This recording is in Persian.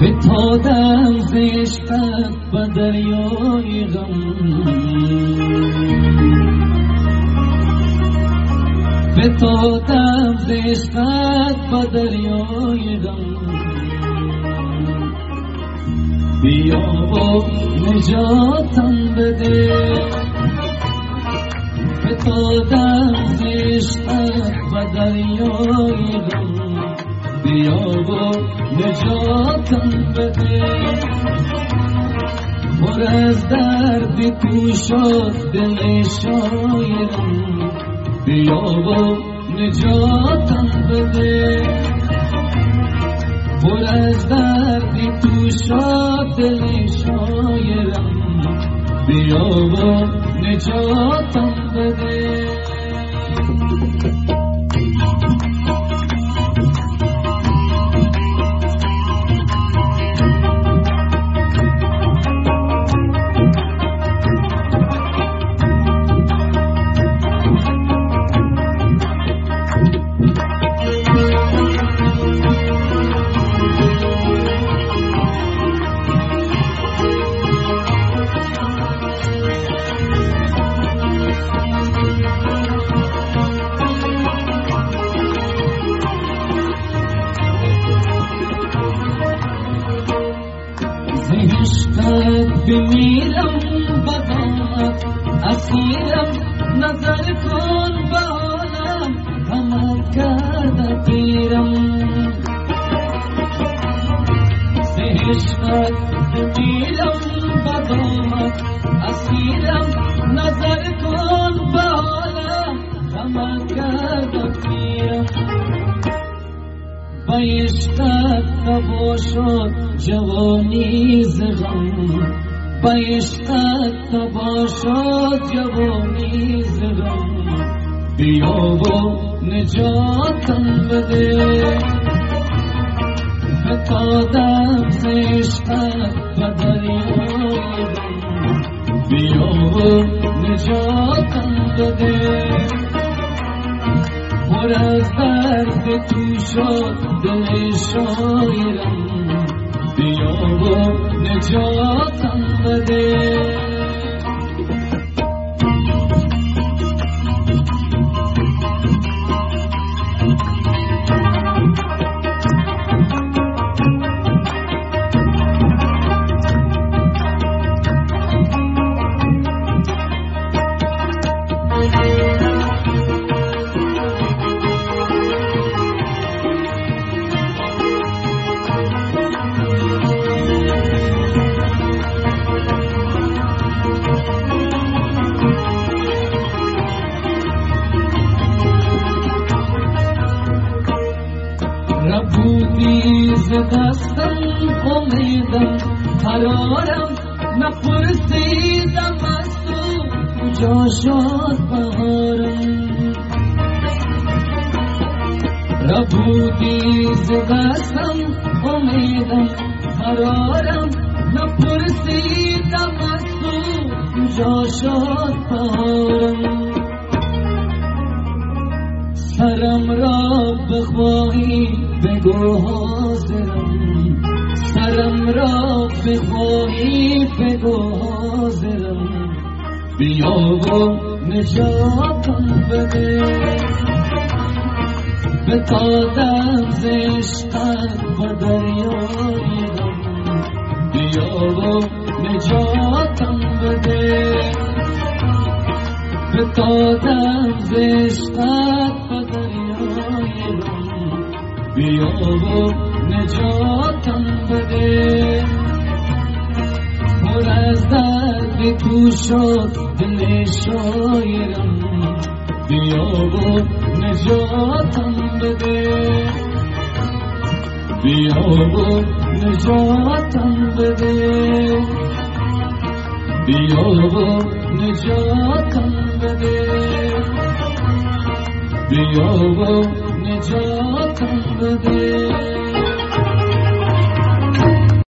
فتادم زشقت به دریای غم. فتادم زشقت به دریای غم بیا و نجاتم بده. فتادم زشقت به دریای غم بیا و نجاتم بده. پر از درد تو شد دل شایرم بیا و نجاتم بده. پر از درد تو شد دل شایرم بیا و نجاتم بده. بمیرم بدامت اسیرم نظر کن به حالم. غمت کرده پیرم عشقت بمیرم بدامت اسیرم نظر کن به حالم. غمت کرده پیرم با عشقت تبا شد جوانی زغم. با عشقت تبا جوانی زغم بیا و نجاتم بده. فتادم ز عشقت به دریای بیا و نجاتم بده. پر از درد تو شد دل شایرم بیا و نجاتم Zgastan komedam, haroram na pursidam mastu, joshot baharam. Rabudi zgastan komedam, haroram na pursidam mastu, joshot baharam. سرم را بخواهی بگو حاضرم. سرم را بخواهی بگو حاضرم. بیا و نجاتم بده. بتادم ز عشقت به دریای بیا و نجاتم بده. بتادم ز عشقت بیا و نجاتم بده پر از درد تو شد دل شایرم بیا و نجاتم بده بیا و نجاتم بده بیا و نجاتم بده بیا و نجاتم kumbe